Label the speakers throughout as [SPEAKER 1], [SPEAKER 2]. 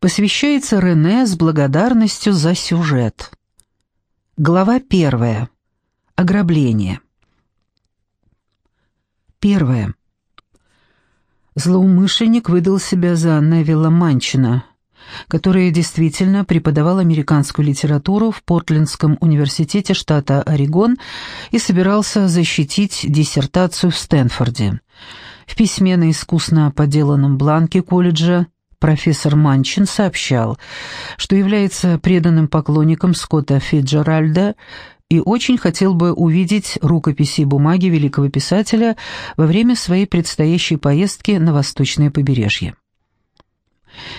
[SPEAKER 1] посвящается Рене с благодарностью за сюжет. Глава первая. Ограбление. Первое. Злоумышленник выдал себя за Невилла Манчина, который действительно преподавал американскую литературу в Портлендском университете штата Орегон и собирался защитить диссертацию в Стэнфорде. В письме на искусно поделанном бланке колледжа профессор Манчин сообщал, что является преданным поклонником Скотта Фиджеральда и очень хотел бы увидеть рукописи и бумаги великого писателя во время своей предстоящей поездки на восточное побережье.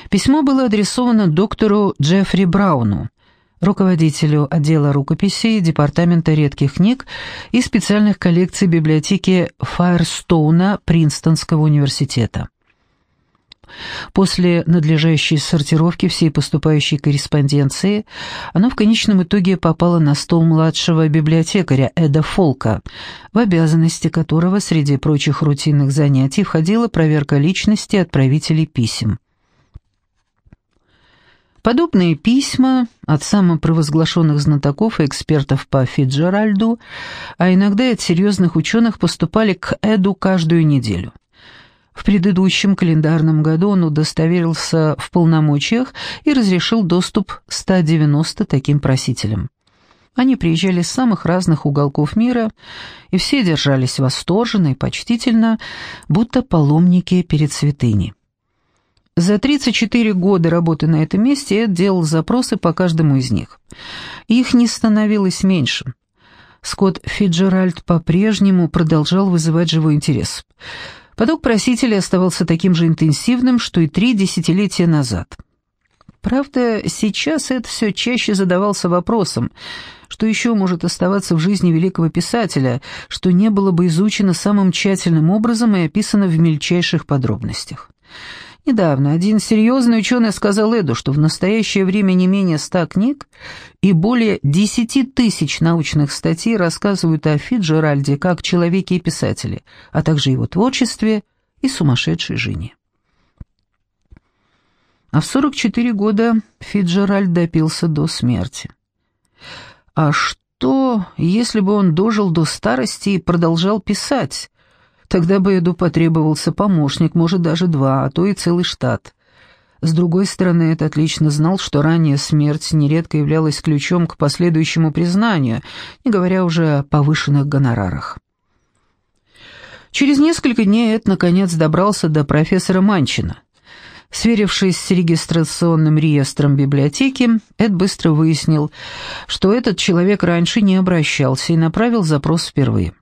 [SPEAKER 1] Письмо было адресовано доктору Джеффри Брауну, руководителю отдела рукописей Департамента редких книг и специальных коллекций библиотеки Файерстоуна Принстонского университета. После надлежащей сортировки всей поступающей корреспонденции оно в конечном итоге попало на стол младшего библиотекаря Эда Фолка, в обязанности которого среди прочих рутинных занятий входила проверка личности отправителей писем. Подобные письма от самопровозглашенных знатоков и экспертов по Фиджеральду, а иногда и от серьезных ученых поступали к Эду каждую неделю. В предыдущем календарном году он удостоверился в полномочиях и разрешил доступ 190 таким просителям. Они приезжали с самых разных уголков мира, и все держались восторженно и почтительно, будто паломники перед святыней. За 34 года работы на этом месте Эд делал запросы по каждому из них. Их не становилось меньше. Скотт Фиджеральд по-прежнему продолжал вызывать живой интерес. Поток просителей оставался таким же интенсивным, что и три десятилетия назад. Правда, сейчас Эд все чаще задавался вопросом, что еще может оставаться в жизни великого писателя, что не было бы изучено самым тщательным образом и описано в мельчайших подробностях. Недавно один серьезный ученый сказал Эду, что в настоящее время не менее ста книг и более десяти тысяч научных статей рассказывают о Фиджеральде как человеке и писателе, а также его творчестве и сумасшедшей жене. А в 44 года Фиджеральд допился до смерти. А что, если бы он дожил до старости и продолжал писать, Тогда бы Эду потребовался помощник, может, даже два, а то и целый штат. С другой стороны, Эд отлично знал, что ранняя смерть нередко являлась ключом к последующему признанию, не говоря уже о повышенных гонорарах. Через несколько дней Эд наконец добрался до профессора Манчина. Сверившись с регистрационным реестром библиотеки, Эд быстро выяснил, что этот человек раньше не обращался и направил запрос впервые.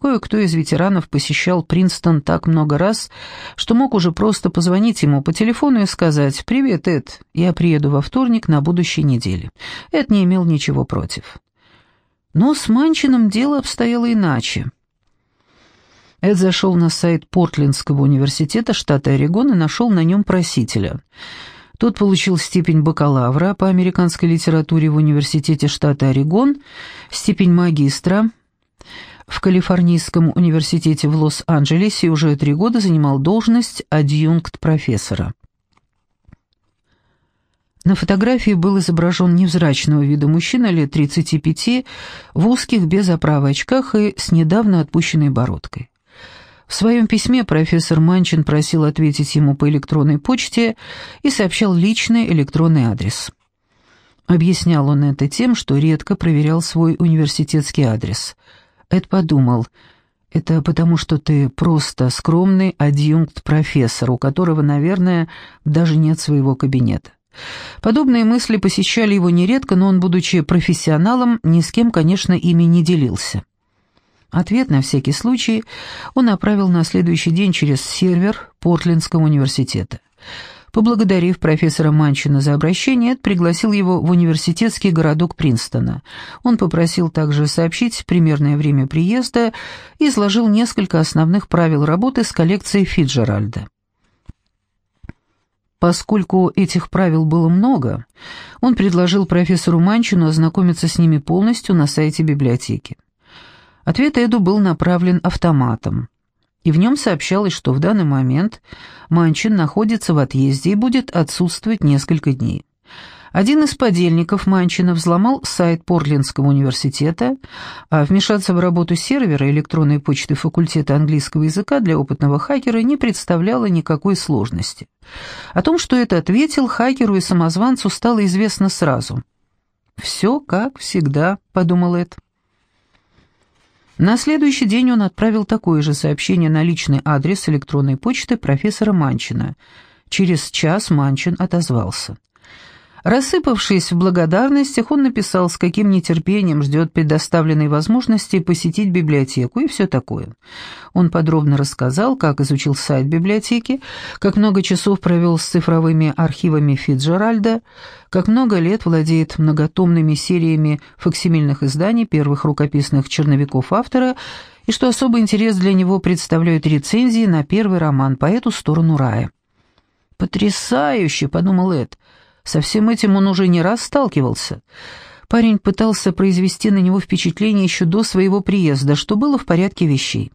[SPEAKER 1] Кое-кто из ветеранов посещал Принстон так много раз, что мог уже просто позвонить ему по телефону и сказать «Привет, Эд, я приеду во вторник на будущей неделе». Эд не имел ничего против. Но с Манчином дело обстояло иначе. Эд зашел на сайт Портлендского университета штата Орегон и нашел на нем просителя. Тот получил степень бакалавра по американской литературе в университете штата Орегон, степень магистра – в Калифорнийском университете в Лос-Анджелесе уже три года занимал должность адъюнкт-профессора. На фотографии был изображен невзрачного вида мужчина лет 35 в узких без оправы очках и с недавно отпущенной бородкой. В своем письме профессор Манчин просил ответить ему по электронной почте и сообщал личный электронный адрес. Объяснял он это тем, что редко проверял свой университетский адрес – Эд подумал, это потому, что ты просто скромный адъюнкт-профессор, у которого, наверное, даже нет своего кабинета. Подобные мысли посещали его нередко, но он, будучи профессионалом, ни с кем, конечно, ими не делился. Ответ на всякий случай он направил на следующий день через сервер Портлендского университета. Поблагодарив профессора Манчина за обращение, Эд пригласил его в университетский городок Принстона. Он попросил также сообщить примерное время приезда и изложил несколько основных правил работы с коллекцией Фиджеральда. Поскольку этих правил было много, он предложил профессору Манчину ознакомиться с ними полностью на сайте библиотеки. Ответ Эду был направлен автоматом. И в нем сообщалось, что в данный момент Манчин находится в отъезде и будет отсутствовать несколько дней. Один из подельников Манчина взломал сайт Портлендского университета, а вмешаться в работу сервера электронной почты факультета английского языка для опытного хакера не представляло никакой сложности. О том, что это ответил, хакеру и самозванцу стало известно сразу. «Все как всегда», — подумал Эд. На следующий день он отправил такое же сообщение на личный адрес электронной почты профессора Манчина. Через час Манчин отозвался. Рассыпавшись в благодарностях, он написал, с каким нетерпением ждет предоставленной возможности посетить библиотеку и все такое. Он подробно рассказал, как изучил сайт библиотеки, как много часов провел с цифровыми архивами Фитджеральда, как много лет владеет многотомными сериями факсимильных изданий первых рукописных черновиков автора и что особый интерес для него представляют рецензии на первый роман «По эту сторону рая». «Потрясающе!» — подумал Эд — со всем этим он уже не раз сталкивался. Парень пытался произвести на него впечатление еще до своего приезда, что было в порядке вещей.